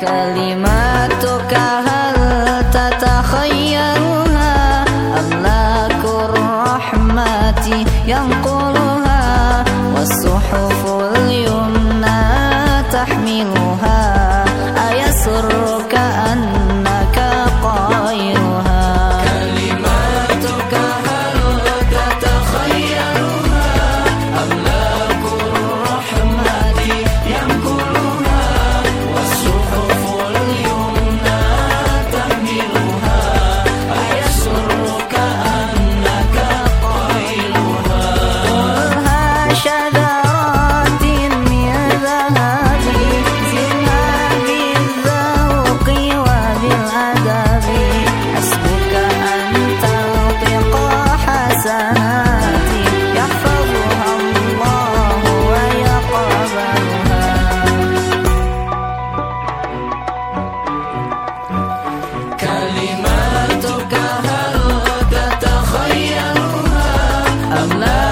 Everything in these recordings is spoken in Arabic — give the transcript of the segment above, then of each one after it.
كلماتك هل تتخيل love.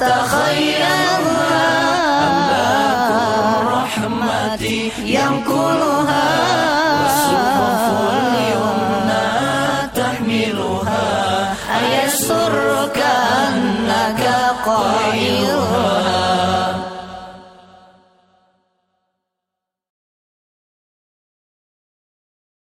تتخيلها أملاك الرحمة ينقلها والصفوف اليمنى تحملها. أيسرك أنك قائل